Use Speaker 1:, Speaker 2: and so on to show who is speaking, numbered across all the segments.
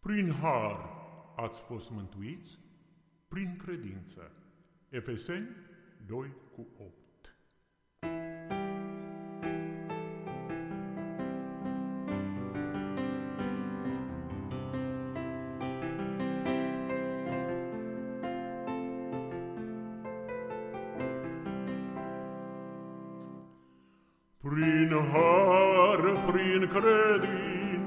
Speaker 1: Prin har ați fost mântuiți, prin credință. Efeseni 2 cu 8 Prin har, prin credință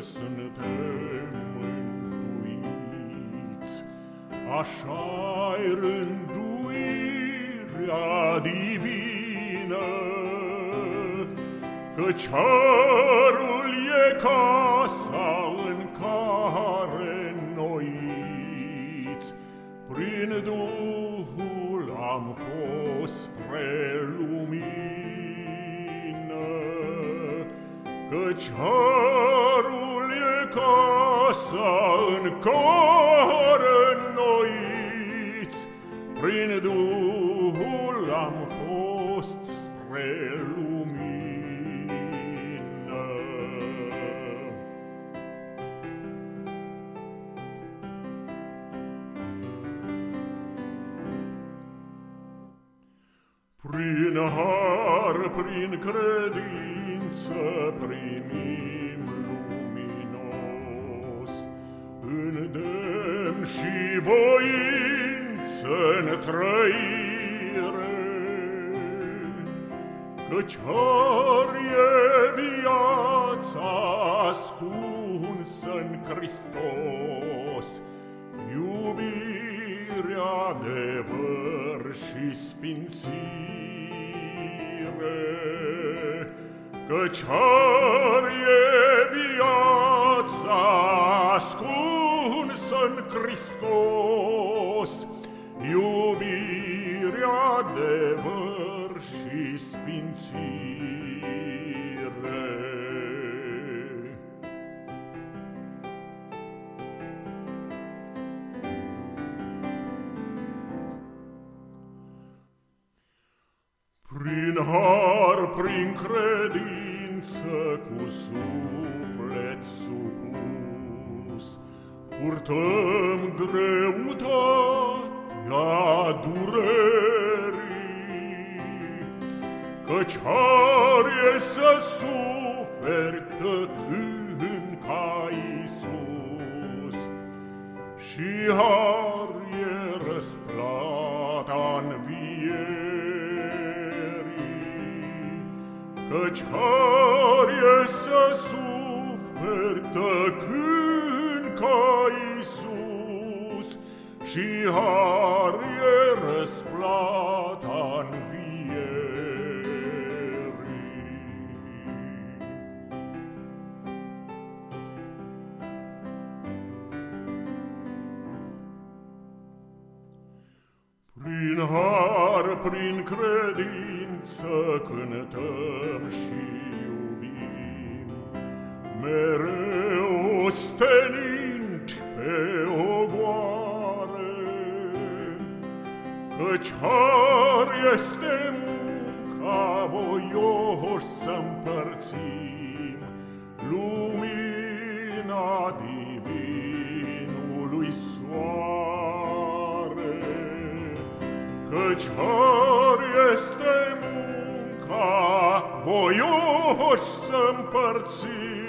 Speaker 1: suntem mântuiți, Așa-i rânduirea divină, Că cerul e casa în care noiți, Prin Duhul am fost spre lumină. Că cerul e casa în care noiți, Prin Duhul am fost spre lumină. Prin har, prin credință primim luminos, Îndemn și voință în trăire, Căci har e viața ascunsă în Hristos, Iubirea, adevăr și sfințire, Căci har e viața ascunsă în Hristos, Iubirea, adevăr și sfințire. Prin har, prin credință, cu suflet supus, Purtăm greutatea durerii, Căci are să suferi tăcând ca Iisus, Și are răsplata învierii, Căci are să suferi tăcând și harie răsplata învierii. Prin har, prin credință cântăm și iubim, mereu ostenim, Căci har este munca voioși să împărțim Lumina divinului soare, Căci har este munca voioși să împărțim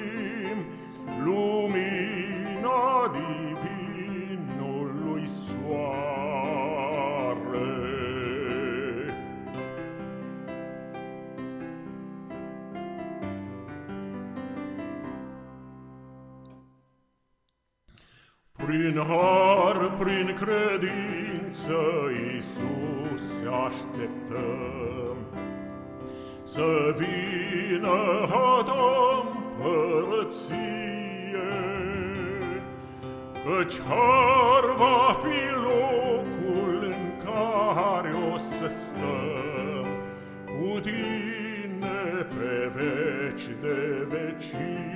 Speaker 1: Prin har, prin credință, Iisus așteptăm, Să vină a ta împărăție, Căci har va fi locul în care o să stăm Cu tine pe veci de vecie.